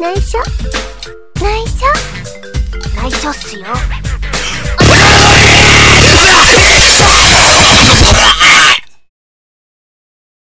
内緒？内緒？内緒っすよ。